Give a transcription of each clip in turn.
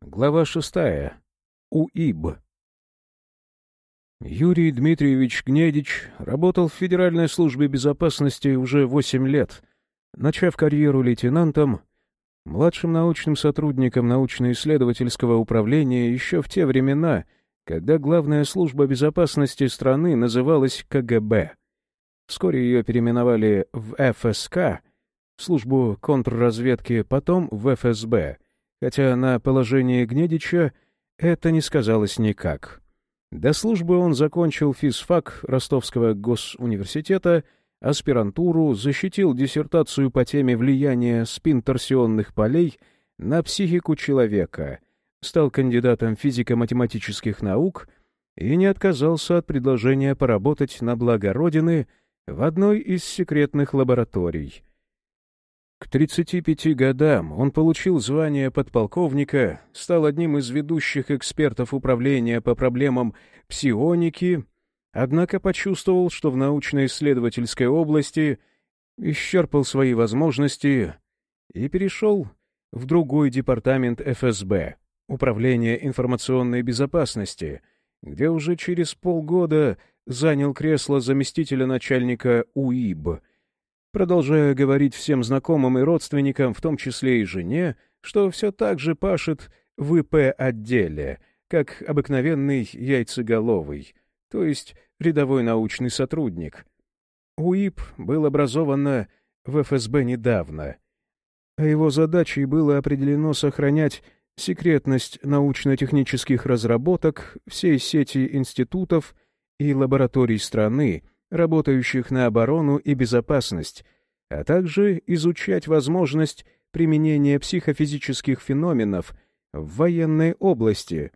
Глава шестая. УИБ. Юрий Дмитриевич Гнедич работал в Федеральной службе безопасности уже восемь лет, начав карьеру лейтенантом, младшим научным сотрудником научно-исследовательского управления еще в те времена, когда главная служба безопасности страны называлась КГБ. Вскоре ее переименовали в ФСК, службу контрразведки, потом в ФСБ — хотя на положении Гнедича это не сказалось никак. До службы он закончил физфак Ростовского госуниверситета, аспирантуру, защитил диссертацию по теме влияния спинторсионных полей на психику человека, стал кандидатом физико-математических наук и не отказался от предложения поработать на благо Родины в одной из секретных лабораторий — к 35 годам он получил звание подполковника, стал одним из ведущих экспертов управления по проблемам псионики, однако почувствовал, что в научно-исследовательской области исчерпал свои возможности и перешел в другой департамент ФСБ, Управление информационной безопасности, где уже через полгода занял кресло заместителя начальника УИБ — продолжая говорить всем знакомым и родственникам, в том числе и жене, что все так же пашет в ИП-отделе, как обыкновенный яйцеголовый, то есть рядовой научный сотрудник. УИП был образован в ФСБ недавно, а его задачей было определено сохранять секретность научно-технических разработок всей сети институтов и лабораторий страны, работающих на оборону и безопасность, а также изучать возможность применения психофизических феноменов в военной области.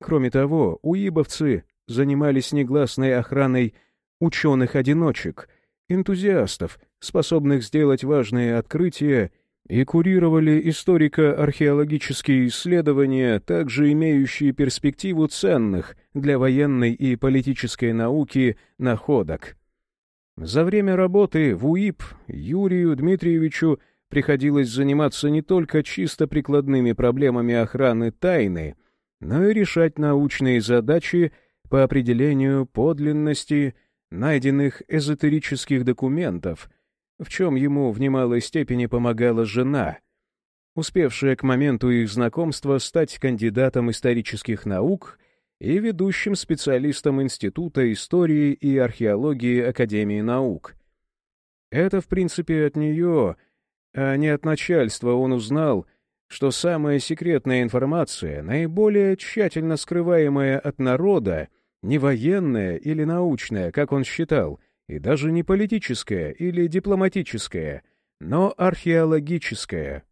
Кроме того, уибовцы занимались негласной охраной ученых-одиночек, энтузиастов, способных сделать важные открытия, и курировали историко-археологические исследования, также имеющие перспективу ценных для военной и политической науки находок. За время работы в УИП Юрию Дмитриевичу приходилось заниматься не только чисто прикладными проблемами охраны тайны, но и решать научные задачи по определению подлинности найденных эзотерических документов, в чем ему в немалой степени помогала жена, успевшая к моменту их знакомства стать кандидатом исторических наук и ведущим специалистом Института истории и археологии Академии наук. Это, в принципе, от нее, а не от начальства он узнал, что самая секретная информация, наиболее тщательно скрываемая от народа, не военная или научная, как он считал, и даже не политическая или дипломатическая, но археологическая.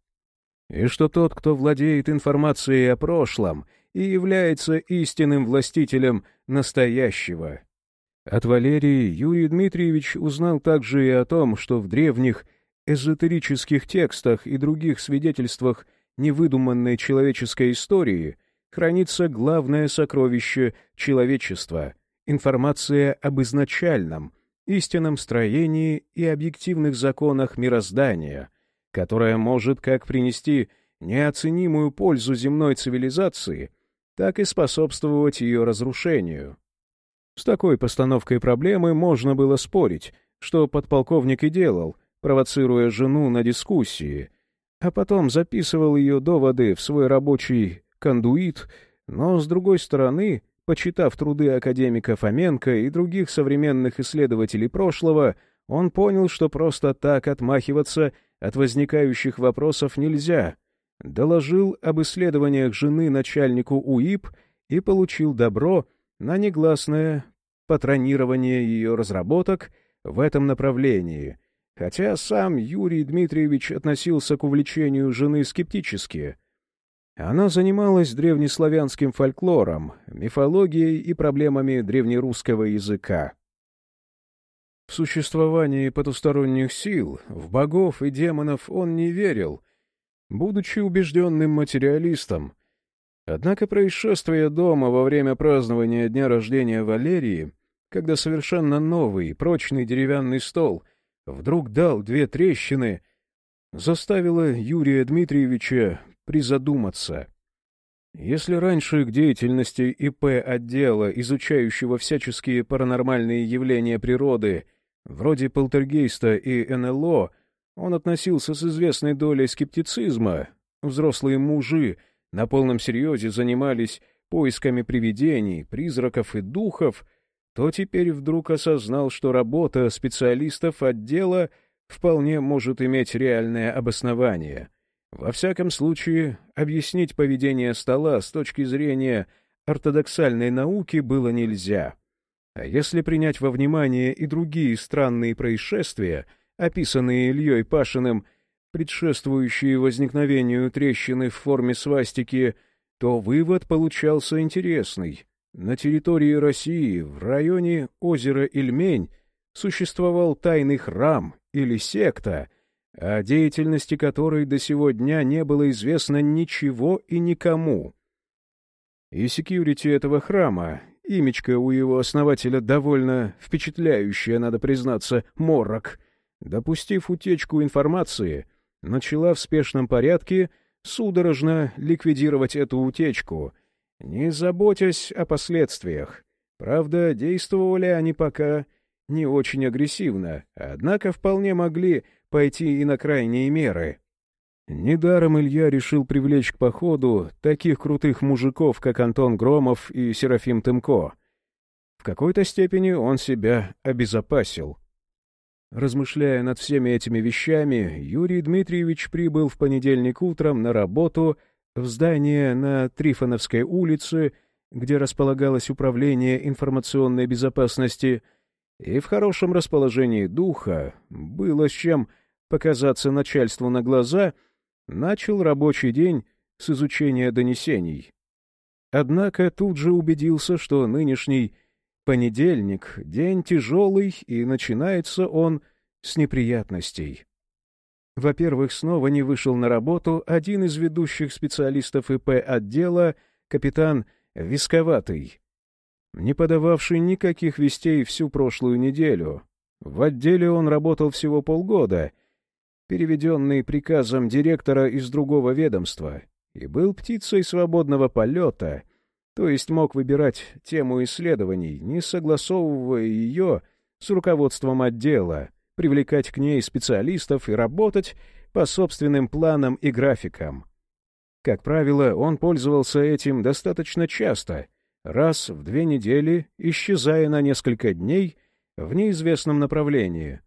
И что тот, кто владеет информацией о прошлом и является истинным властителем настоящего. От Валерии Юрий Дмитриевич узнал также и о том, что в древних эзотерических текстах и других свидетельствах невыдуманной человеческой истории хранится главное сокровище человечества — информация об изначальном, истинном строении и объективных законах мироздания, которая может как принести неоценимую пользу земной цивилизации, так и способствовать ее разрушению. С такой постановкой проблемы можно было спорить, что подполковник и делал, провоцируя жену на дискуссии, а потом записывал ее доводы в свой рабочий кондуит, но, с другой стороны, Почитав труды академика Фоменко и других современных исследователей прошлого, он понял, что просто так отмахиваться от возникающих вопросов нельзя. Доложил об исследованиях жены начальнику УИП и получил добро на негласное патронирование ее разработок в этом направлении, хотя сам Юрий Дмитриевич относился к увлечению жены скептически — она занималась древнеславянским фольклором, мифологией и проблемами древнерусского языка. В существование потусторонних сил, в богов и демонов он не верил, будучи убежденным материалистом. Однако происшествие дома во время празднования дня рождения Валерии, когда совершенно новый, прочный деревянный стол вдруг дал две трещины, заставило Юрия Дмитриевича призадуматься. Если раньше к деятельности ИП отдела, изучающего всяческие паранормальные явления природы, вроде полтергейста и НЛО, он относился с известной долей скептицизма, взрослые мужи на полном серьезе занимались поисками привидений, призраков и духов, то теперь вдруг осознал, что работа специалистов отдела вполне может иметь реальное обоснование. Во всяком случае, объяснить поведение стола с точки зрения ортодоксальной науки было нельзя. А если принять во внимание и другие странные происшествия, описанные Ильей Пашиным, предшествующие возникновению трещины в форме свастики, то вывод получался интересный. На территории России, в районе озера Ильмень, существовал тайный храм или секта, о деятельности которой до сего дня не было известно ничего и никому. И секьюрити этого храма, имечко у его основателя довольно впечатляющее, надо признаться, морок, допустив утечку информации, начала в спешном порядке судорожно ликвидировать эту утечку, не заботясь о последствиях. Правда, действовали они пока не очень агрессивно, однако вполне могли пойти и на крайние меры. Недаром Илья решил привлечь к походу таких крутых мужиков, как Антон Громов и Серафим Тымко. В какой-то степени он себя обезопасил. Размышляя над всеми этими вещами, Юрий Дмитриевич прибыл в понедельник утром на работу в здание на Трифоновской улице, где располагалось управление информационной безопасности — и в хорошем расположении духа, было с чем показаться начальству на глаза, начал рабочий день с изучения донесений. Однако тут же убедился, что нынешний понедельник — день тяжелый, и начинается он с неприятностей. Во-первых, снова не вышел на работу один из ведущих специалистов ИП отдела, капитан Висковатый, не подававший никаких вестей всю прошлую неделю. В отделе он работал всего полгода, переведенный приказом директора из другого ведомства, и был птицей свободного полета, то есть мог выбирать тему исследований, не согласовывая ее с руководством отдела, привлекать к ней специалистов и работать по собственным планам и графикам. Как правило, он пользовался этим достаточно часто — раз в две недели, исчезая на несколько дней в неизвестном направлении.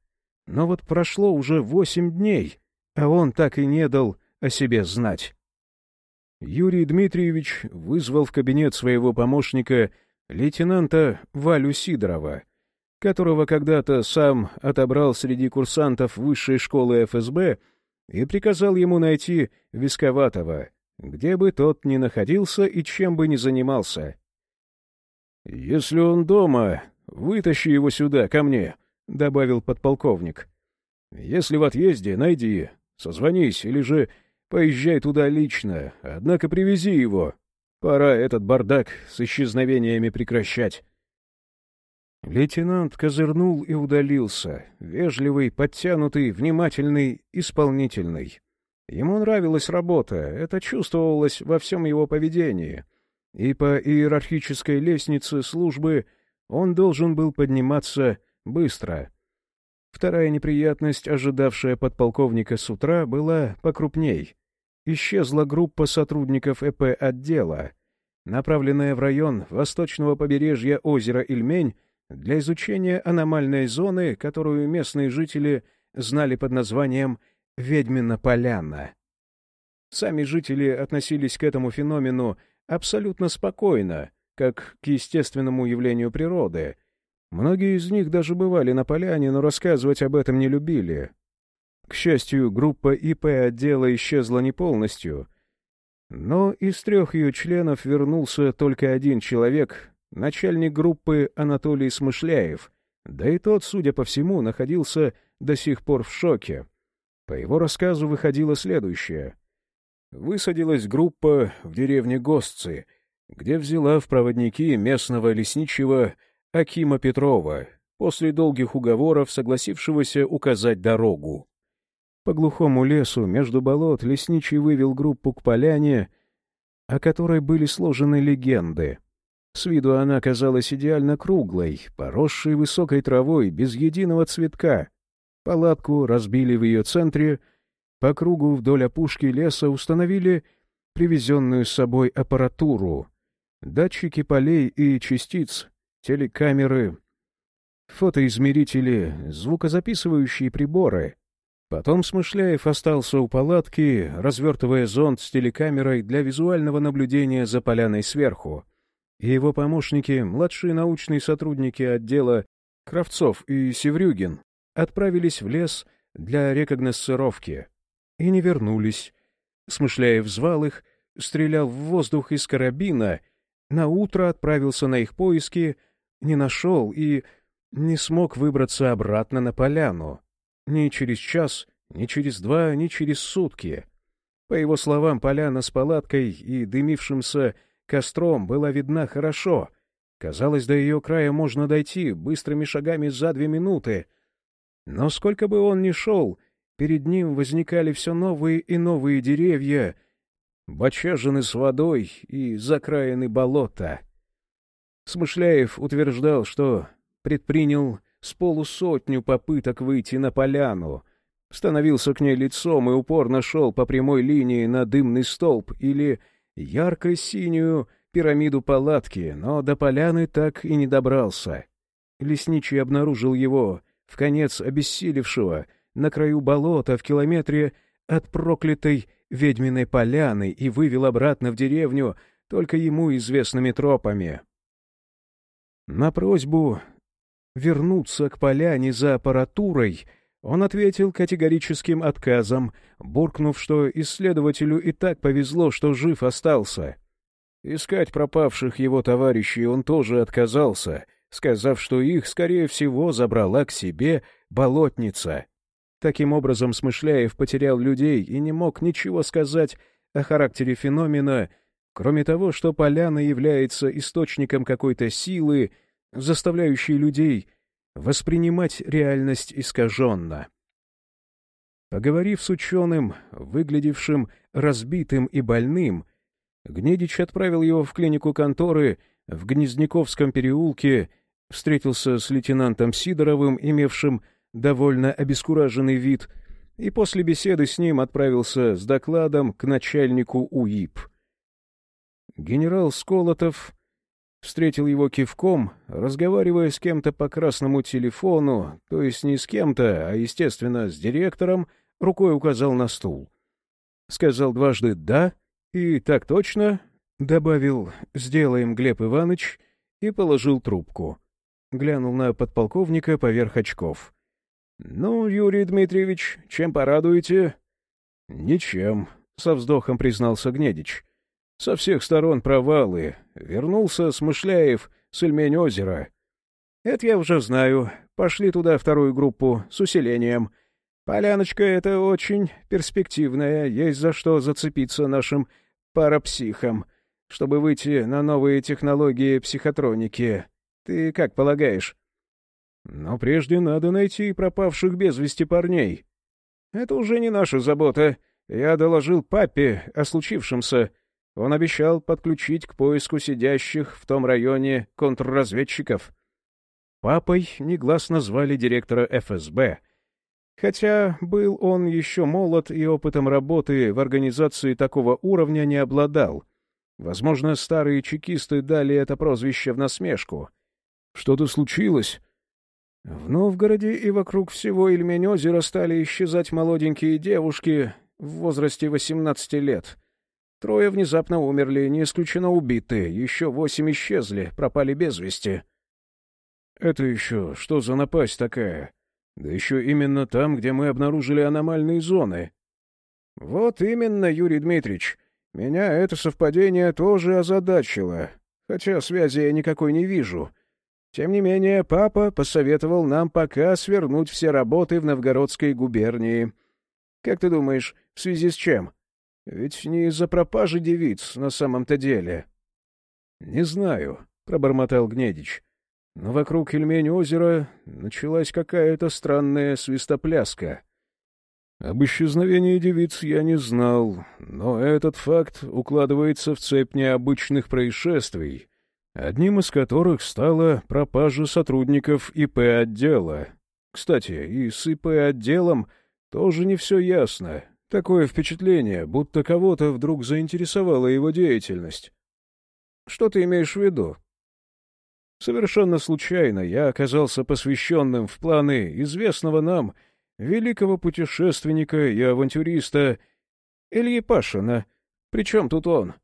Но вот прошло уже восемь дней, а он так и не дал о себе знать. Юрий Дмитриевич вызвал в кабинет своего помощника лейтенанта Валю Сидорова, которого когда-то сам отобрал среди курсантов высшей школы ФСБ и приказал ему найти Висковатого, где бы тот ни находился и чем бы ни занимался. «Если он дома, вытащи его сюда, ко мне», — добавил подполковник. «Если в отъезде, найди, созвонись или же поезжай туда лично, однако привези его. Пора этот бардак с исчезновениями прекращать». Лейтенант козырнул и удалился, вежливый, подтянутый, внимательный, исполнительный. Ему нравилась работа, это чувствовалось во всем его поведении — и по иерархической лестнице службы он должен был подниматься быстро. Вторая неприятность, ожидавшая подполковника с утра, была покрупней. Исчезла группа сотрудников ЭП отдела, направленная в район восточного побережья озера Ильмень для изучения аномальной зоны, которую местные жители знали под названием «Ведьмина поляна». Сами жители относились к этому феномену абсолютно спокойно, как к естественному явлению природы. Многие из них даже бывали на поляне, но рассказывать об этом не любили. К счастью, группа ИП отдела исчезла не полностью. Но из трех ее членов вернулся только один человек, начальник группы Анатолий Смышляев, да и тот, судя по всему, находился до сих пор в шоке. По его рассказу выходило следующее высадилась группа в деревне Гостцы, где взяла в проводники местного лесничего Акима Петрова, после долгих уговоров согласившегося указать дорогу. По глухому лесу между болот лесничий вывел группу к поляне, о которой были сложены легенды. С виду она казалась идеально круглой, поросшей высокой травой, без единого цветка. Палатку разбили в ее центре, по кругу вдоль опушки леса установили привезенную с собой аппаратуру, датчики полей и частиц, телекамеры, фотоизмерители, звукозаписывающие приборы. Потом Смышляев остался у палатки, развертывая зонд с телекамерой для визуального наблюдения за поляной сверху. И его помощники, младшие научные сотрудники отдела Кравцов и Севрюгин, отправились в лес для рекогносцировки и не вернулись. Смышляев звал их, стрелял в воздух из карабина, на утро отправился на их поиски, не нашел и не смог выбраться обратно на поляну. Ни через час, ни через два, ни через сутки. По его словам, поляна с палаткой и дымившимся костром была видна хорошо. Казалось, до ее края можно дойти быстрыми шагами за две минуты. Но сколько бы он ни шел, перед ним возникали все новые и новые деревья, бочажины с водой и закраины болота. Смышляев утверждал, что предпринял с полусотню попыток выйти на поляну, становился к ней лицом и упорно шел по прямой линии на дымный столб или ярко-синюю пирамиду палатки, но до поляны так и не добрался. Лесничий обнаружил его, в конец обессилевшего, на краю болота в километре от проклятой ведьминой поляны и вывел обратно в деревню только ему известными тропами. На просьбу вернуться к поляне за аппаратурой, он ответил категорическим отказом, буркнув, что исследователю и так повезло, что жив остался. Искать пропавших его товарищей он тоже отказался, сказав, что их, скорее всего, забрала к себе болотница. Таким образом, Смышляев потерял людей и не мог ничего сказать о характере феномена, кроме того, что поляна является источником какой-то силы, заставляющей людей воспринимать реальность искаженно. Поговорив с ученым, выглядевшим разбитым и больным, Гнедич отправил его в клинику конторы в Гнездниковском переулке, встретился с лейтенантом Сидоровым, имевшим довольно обескураженный вид, и после беседы с ним отправился с докладом к начальнику УИП. Генерал Сколотов встретил его кивком, разговаривая с кем-то по красному телефону, то есть не с кем-то, а, естественно, с директором, рукой указал на стул. Сказал дважды «да» и «так точно», добавил «сделаем, Глеб Иванович» и положил трубку. Глянул на подполковника поверх очков. «Ну, Юрий Дмитриевич, чем порадуете?» «Ничем», — со вздохом признался Гнедич. «Со всех сторон провалы. Вернулся Смышляев с Ильмень-озера». «Это я уже знаю. Пошли туда вторую группу с усилением. Поляночка — это очень перспективная, есть за что зацепиться нашим парапсихам, чтобы выйти на новые технологии психотроники. Ты как полагаешь?» Но прежде надо найти пропавших без вести парней. Это уже не наша забота. Я доложил папе о случившемся. Он обещал подключить к поиску сидящих в том районе контрразведчиков. Папой негласно звали директора ФСБ. Хотя был он еще молод и опытом работы в организации такого уровня не обладал. Возможно, старые чекисты дали это прозвище в насмешку. «Что-то случилось?» В Новгороде и вокруг всего Ильмень-озера стали исчезать молоденькие девушки в возрасте 18 лет. Трое внезапно умерли, не исключено убиты, еще восемь исчезли, пропали без вести. Это еще что за напасть такая? Да еще именно там, где мы обнаружили аномальные зоны. Вот именно, Юрий Дмитриевич. Меня это совпадение тоже озадачило, хотя связи я никакой не вижу — тем не менее, папа посоветовал нам пока свернуть все работы в Новгородской губернии. Как ты думаешь, в связи с чем? Ведь не из-за пропажи девиц на самом-то деле. — Не знаю, — пробормотал Гнедич. Но вокруг Ильмень озера началась какая-то странная свистопляска. Об исчезновении девиц я не знал, но этот факт укладывается в цепь необычных происшествий, одним из которых стала пропажа сотрудников ИП-отдела. Кстати, и с ИП-отделом тоже не все ясно. Такое впечатление, будто кого-то вдруг заинтересовала его деятельность. Что ты имеешь в виду? Совершенно случайно я оказался посвященным в планы известного нам великого путешественника и авантюриста Ильи Пашина. Причем тут он?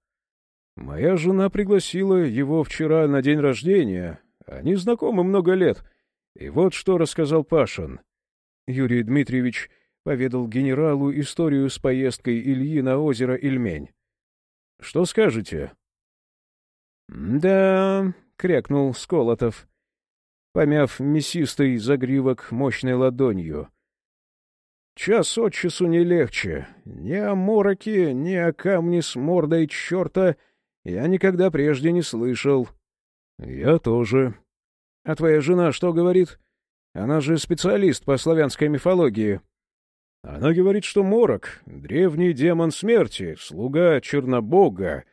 Моя жена пригласила его вчера на день рождения. Они знакомы много лет. И вот что рассказал Пашин. Юрий Дмитриевич поведал генералу историю с поездкой Ильи на озеро Ильмень. — Что скажете? — Да, — крякнул Сколотов, помяв мясистый загривок мощной ладонью. Час от часу не легче. Ни о мороке, ни о камне с мордой черта я никогда прежде не слышал. — Я тоже. — А твоя жена что говорит? Она же специалист по славянской мифологии. Она говорит, что морок — древний демон смерти, слуга Чернобога,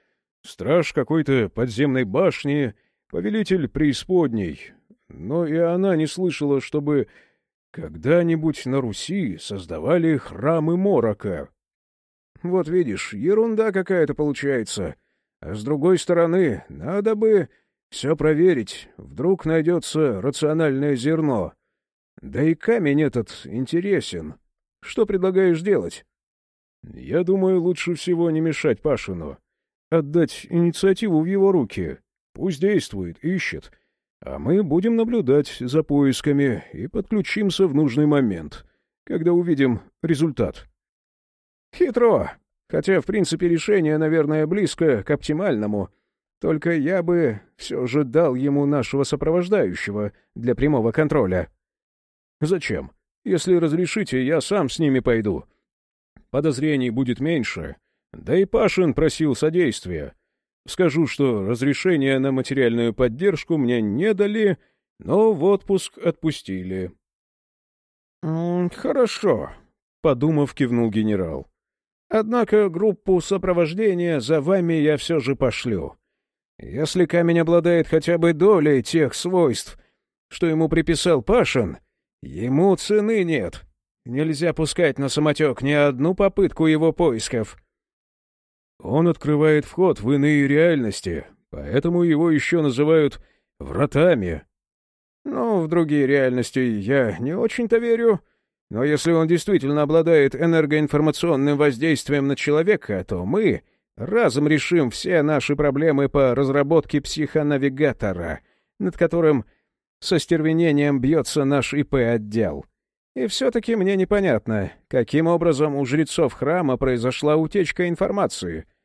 страж какой-то подземной башни, повелитель преисподней. Но и она не слышала, чтобы когда-нибудь на Руси создавали храмы Морока. Вот видишь, ерунда какая-то получается. А с другой стороны, надо бы все проверить. Вдруг найдется рациональное зерно. Да и камень этот интересен. Что предлагаешь делать? Я думаю, лучше всего не мешать Пашину. Отдать инициативу в его руки. Пусть действует, ищет — а мы будем наблюдать за поисками и подключимся в нужный момент, когда увидим результат. Хитро. Хотя, в принципе, решение, наверное, близко к оптимальному. Только я бы все же дал ему нашего сопровождающего для прямого контроля. Зачем? Если разрешите, я сам с ними пойду. Подозрений будет меньше. Да и Пашин просил содействия. Скажу, что разрешение на материальную поддержку мне не дали, но в отпуск отпустили. «Хорошо», — подумав, кивнул генерал. «Однако группу сопровождения за вами я все же пошлю. Если камень обладает хотя бы долей тех свойств, что ему приписал Пашин, ему цены нет. Нельзя пускать на самотек ни одну попытку его поисков». Он открывает вход в иные реальности, поэтому его еще называют «вратами». Ну, в другие реальности я не очень-то верю, но если он действительно обладает энергоинформационным воздействием на человека, то мы разом решим все наши проблемы по разработке психонавигатора, над которым со стервенением бьется наш ИП-отдел. И все-таки мне непонятно, каким образом у жрецов храма произошла утечка информации —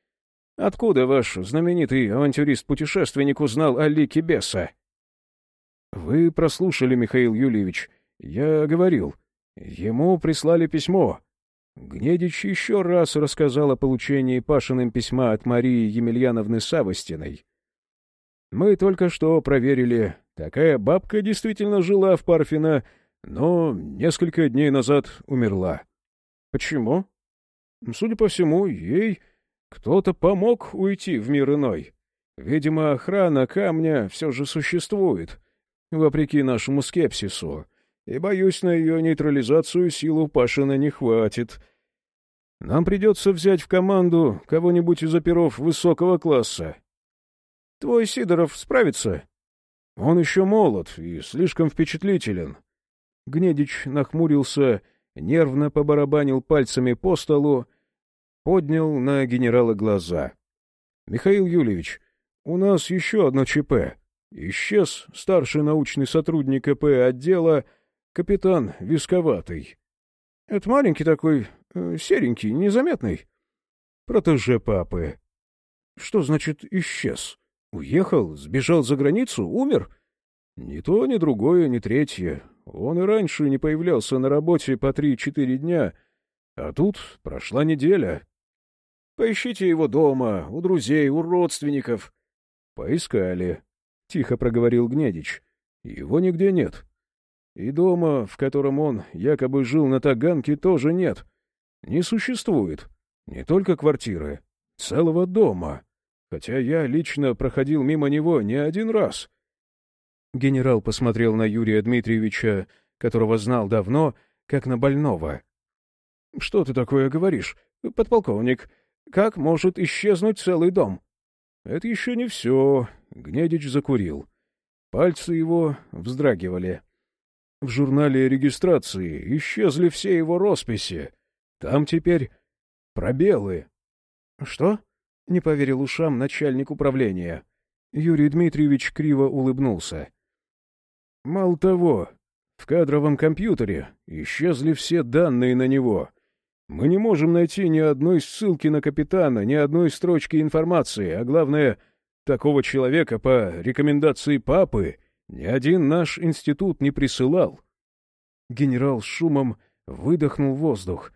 Откуда ваш знаменитый авантюрист-путешественник узнал о лике беса? — Вы прослушали, Михаил Юльевич. Я говорил. Ему прислали письмо. Гнедич еще раз рассказал о получении Пашиным письма от Марии Емельяновны Савостиной. Мы только что проверили. Такая бабка действительно жила в Парфино, но несколько дней назад умерла. Почему? Судя по всему, ей кто-то помог уйти в мир иной. Видимо, охрана камня все же существует, вопреки нашему скепсису, и, боюсь, на ее нейтрализацию силу Пашина не хватит. Нам придется взять в команду кого-нибудь из оперов высокого класса. Твой Сидоров справится? Он еще молод и слишком впечатлителен. Гнедич нахмурился, нервно побарабанил пальцами по столу, поднял на генерала глаза. — Михаил Юльевич, у нас еще одно ЧП. Исчез старший научный сотрудник КП отдела, капитан Висковатый. — Это маленький такой, э, серенький, незаметный. — Протеже папы. — Что значит «исчез»? Уехал, сбежал за границу, умер? Ни то, ни другое, ни третье. Он и раньше не появлялся на работе по три-четыре дня, а тут прошла неделя. Поищите его дома, у друзей, у родственников. — Поискали, — тихо проговорил Гнедич. — Его нигде нет. И дома, в котором он якобы жил на Таганке, тоже нет. Не существует. Не только квартиры, целого дома. Хотя я лично проходил мимо него не один раз. Генерал посмотрел на Юрия Дмитриевича, которого знал давно, как на больного. — Что ты такое говоришь, подполковник? Как может исчезнуть целый дом? — Это еще не все. Гнедич закурил. Пальцы его вздрагивали. В журнале регистрации исчезли все его росписи. Там теперь пробелы. — Что? — не поверил ушам начальник управления. Юрий Дмитриевич криво улыбнулся. — Мало того, в кадровом компьютере исчезли все данные на него. Мы не можем найти ни одной ссылки на капитана, ни одной строчки информации, а главное, такого человека по рекомендации папы ни один наш институт не присылал. Генерал с шумом выдохнул воздух.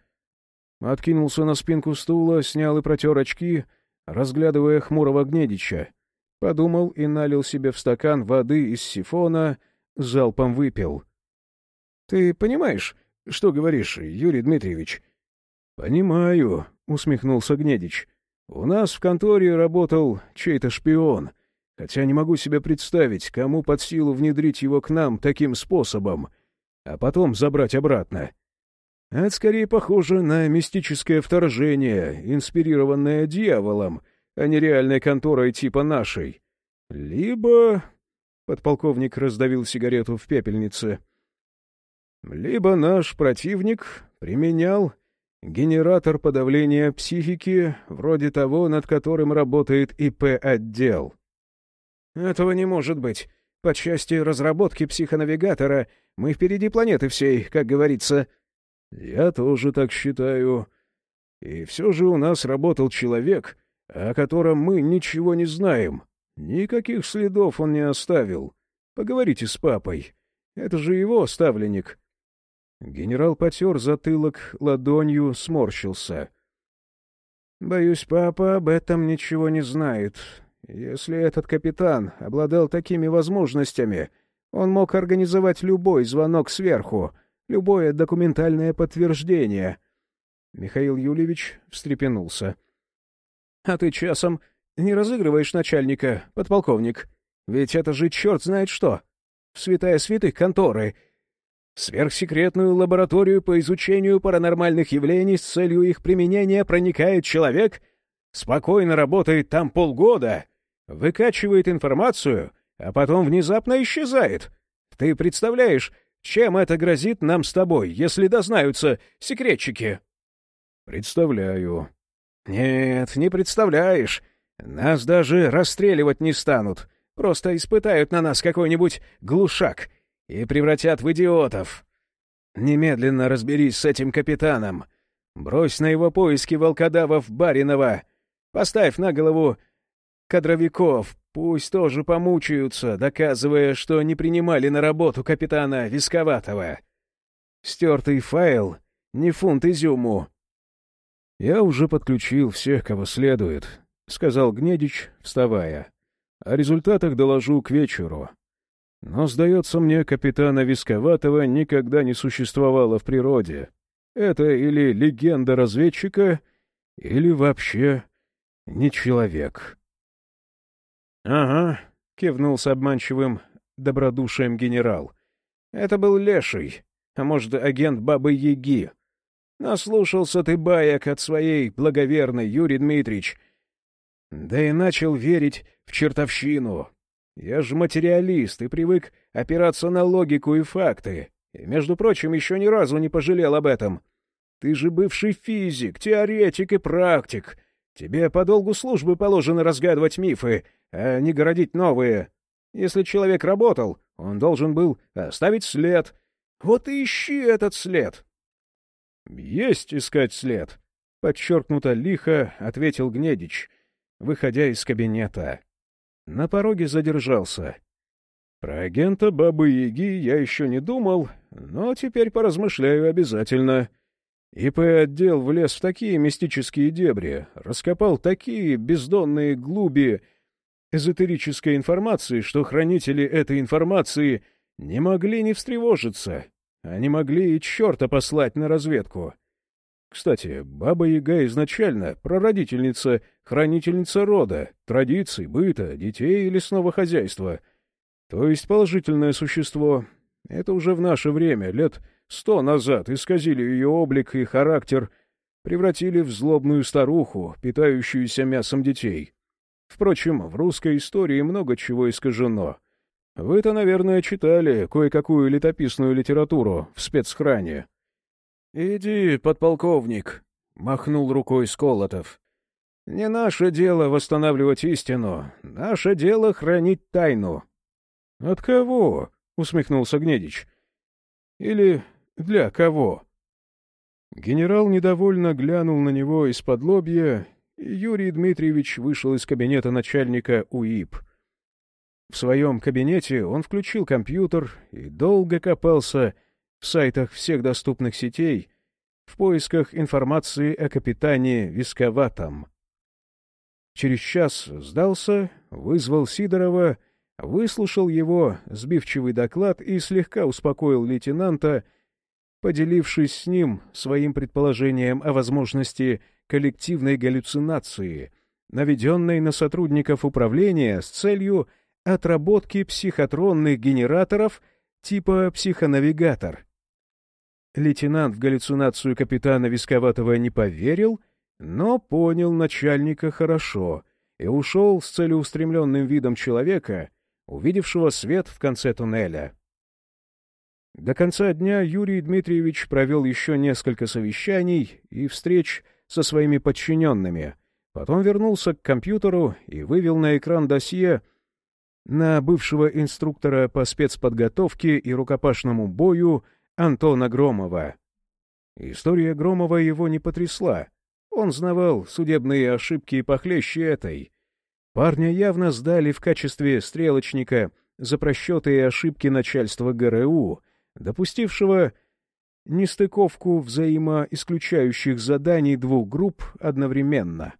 Откинулся на спинку стула, снял и протер очки, разглядывая хмурого Гнедича. Подумал и налил себе в стакан воды из сифона, залпом выпил. — Ты понимаешь, что говоришь, Юрий Дмитриевич? — Понимаю, — усмехнулся Гнедич. — У нас в конторе работал чей-то шпион — хотя не могу себе представить, кому под силу внедрить его к нам таким способом, а потом забрать обратно. Это скорее похоже на мистическое вторжение, инспирированное дьяволом, а не реальной конторой типа нашей. Либо... Подполковник раздавил сигарету в пепельнице. Либо наш противник применял генератор подавления психики, вроде того, над которым работает ИП-отдел. «Этого не может быть. По части разработки психонавигатора мы впереди планеты всей, как говорится». «Я тоже так считаю. И все же у нас работал человек, о котором мы ничего не знаем. Никаких следов он не оставил. Поговорите с папой. Это же его ставленник». Генерал потер затылок ладонью, сморщился. «Боюсь, папа об этом ничего не знает. Если этот капитан обладал такими возможностями, он мог организовать любой звонок сверху, любое документальное подтверждение. Михаил Юльевич встрепенулся. — А ты часом не разыгрываешь начальника, подполковник? Ведь это же черт знает что. Святая святых конторы. сверхсекретную лабораторию по изучению паранормальных явлений с целью их применения проникает человек, спокойно работает там полгода, выкачивает информацию, а потом внезапно исчезает. Ты представляешь, чем это грозит нам с тобой, если дознаются секретчики?» «Представляю». «Нет, не представляешь. Нас даже расстреливать не станут. Просто испытают на нас какой-нибудь глушак и превратят в идиотов. Немедленно разберись с этим капитаном. Брось на его поиски волкодавов Баринова. Поставь на голову кадровиков, пусть тоже помучаются, доказывая, что не принимали на работу капитана Висковатого. Стертый файл — не фунт изюму. — Я уже подключил всех, кого следует, — сказал Гнедич, вставая. — О результатах доложу к вечеру. Но, сдается мне, капитана Висковатого никогда не существовало в природе. Это или легенда разведчика, или вообще не человек. — Ага, — кивнул с обманчивым добродушием генерал. — Это был Леший, а может, агент Бабы-Яги. Наслушался ты баек от своей благоверной, Юрий Дмитрич. Да и начал верить в чертовщину. Я же материалист и привык опираться на логику и факты. И, между прочим, еще ни разу не пожалел об этом. Ты же бывший физик, теоретик и практик. Тебе по долгу службы положено разгадывать мифы, а не городить новые. Если человек работал, он должен был оставить след. Вот и ищи этот след. — Есть искать след, — подчеркнуто лихо ответил Гнедич, выходя из кабинета. На пороге задержался. Про агента Бабы-Яги я еще не думал, но теперь поразмышляю обязательно. ИП-отдел влез в такие мистические дебри, раскопал такие бездонные глуби эзотерической информации, что хранители этой информации не могли не встревожиться. Они могли и черта послать на разведку. Кстати, Баба-Яга изначально прародительница, хранительница рода, традиций, быта, детей и лесного хозяйства. То есть положительное существо. Это уже в наше время, лет сто назад, исказили ее облик и характер, превратили в злобную старуху, питающуюся мясом детей. Впрочем, в русской истории много чего искажено. Вы-то, наверное, читали кое-какую летописную литературу в спецхране. «Иди, подполковник», — махнул рукой Сколотов. «Не наше дело восстанавливать истину, наше дело хранить тайну». «От кого?» — усмехнулся Гнедич. «Или для кого?» Генерал недовольно глянул на него из-под лобья, и Юрий Дмитриевич вышел из кабинета начальника УИП. В своем кабинете он включил компьютер и долго копался в сайтах всех доступных сетей в поисках информации о капитане Висковатом. Через час сдался, вызвал Сидорова, выслушал его сбивчивый доклад и слегка успокоил лейтенанта, поделившись с ним своим предположением о возможности коллективной галлюцинации, наведенной на сотрудников управления с целью отработки психотронных генераторов типа психонавигатор — Лейтенант в галлюцинацию капитана Висковатого не поверил, но понял начальника хорошо и ушел с целеустремленным видом человека, увидевшего свет в конце туннеля. До конца дня Юрий Дмитриевич провел еще несколько совещаний и встреч со своими подчиненными, потом вернулся к компьютеру и вывел на экран досье на бывшего инструктора по спецподготовке и рукопашному бою Антона Громова. История Громова его не потрясла. Он знавал судебные ошибки похлеще этой. Парня явно сдали в качестве стрелочника за просчеты и ошибки начальства ГРУ, допустившего нестыковку взаимоисключающих заданий двух групп одновременно.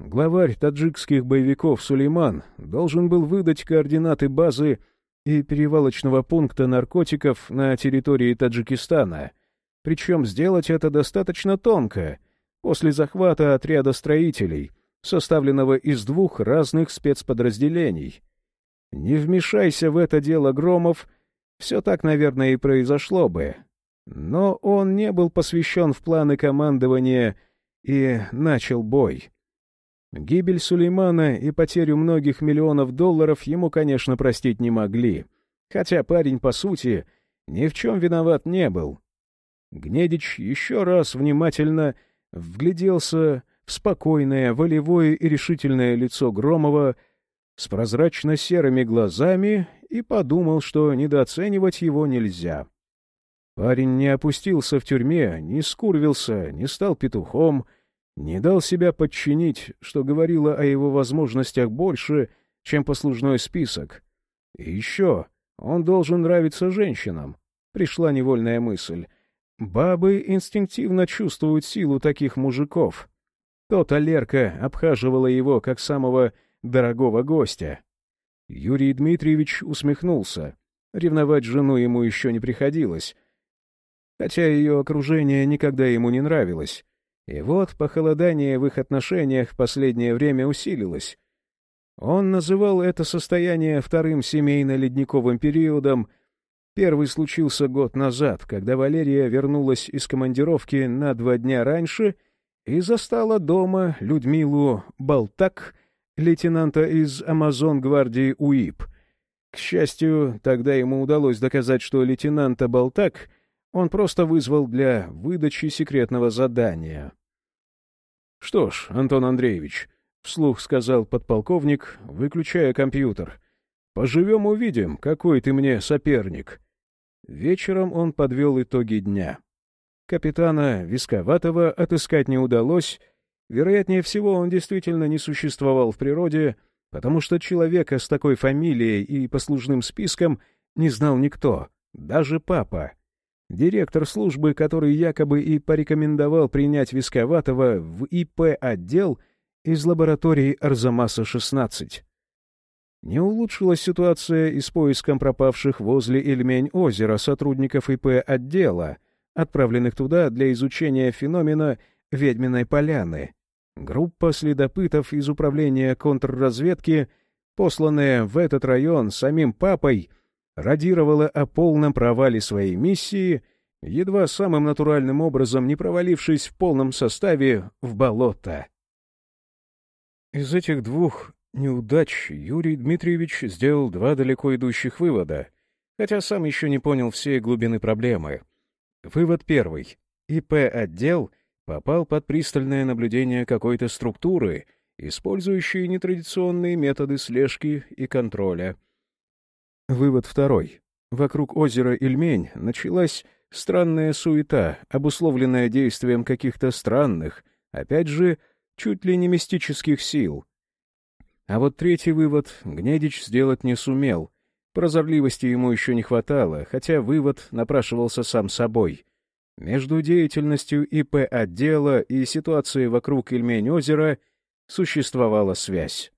Главарь таджикских боевиков Сулейман должен был выдать координаты базы и перевалочного пункта наркотиков на территории Таджикистана, причем сделать это достаточно тонко, после захвата отряда строителей, составленного из двух разных спецподразделений. Не вмешайся в это дело Громов, все так, наверное, и произошло бы. Но он не был посвящен в планы командования и начал бой. Гибель Сулеймана и потерю многих миллионов долларов ему, конечно, простить не могли. Хотя парень, по сути, ни в чем виноват не был. Гнедич еще раз внимательно вгляделся в спокойное, волевое и решительное лицо Громова с прозрачно-серыми глазами и подумал, что недооценивать его нельзя. Парень не опустился в тюрьме, не скурвился, не стал петухом — не дал себя подчинить, что говорило о его возможностях больше, чем послужной список. И еще он должен нравиться женщинам. Пришла невольная мысль. Бабы инстинктивно чувствуют силу таких мужиков. То-то обхаживала его как самого дорогого гостя. Юрий Дмитриевич усмехнулся. Ревновать жену ему еще не приходилось. Хотя ее окружение никогда ему не нравилось. И вот похолодание в их отношениях в последнее время усилилось. Он называл это состояние вторым семейно-ледниковым периодом. Первый случился год назад, когда Валерия вернулась из командировки на два дня раньше и застала дома Людмилу Болтак, лейтенанта из Амазон-гвардии УИП. К счастью, тогда ему удалось доказать, что лейтенанта Болтак он просто вызвал для выдачи секретного задания. — Что ж, Антон Андреевич, — вслух сказал подполковник, выключая компьютер, — поживем увидим, какой ты мне соперник. Вечером он подвел итоги дня. Капитана Висковатого отыскать не удалось. Вероятнее всего, он действительно не существовал в природе, потому что человека с такой фамилией и послужным списком не знал никто, даже папа. Директор службы, который якобы и порекомендовал принять Висковатого в ИП-отдел из лаборатории Арзамаса-16. Не улучшилась ситуация и с поиском пропавших возле Ильмень-озера сотрудников ИП-отдела, отправленных туда для изучения феномена «Ведьминой поляны». Группа следопытов из управления контрразведки, посланная в этот район самим папой, радировала о полном провале своей миссии, едва самым натуральным образом не провалившись в полном составе в болото. Из этих двух неудач Юрий Дмитриевич сделал два далеко идущих вывода, хотя сам еще не понял всей глубины проблемы. Вывод первый. ИП-отдел попал под пристальное наблюдение какой-то структуры, использующей нетрадиционные методы слежки и контроля. Вывод второй. Вокруг озера Ильмень началась странная суета, обусловленная действием каких-то странных, опять же, чуть ли не мистических сил. А вот третий вывод Гнедич сделать не сумел. Прозорливости ему еще не хватало, хотя вывод напрашивался сам собой. Между деятельностью ИП-отдела и ситуацией вокруг Ильмень-озера существовала связь.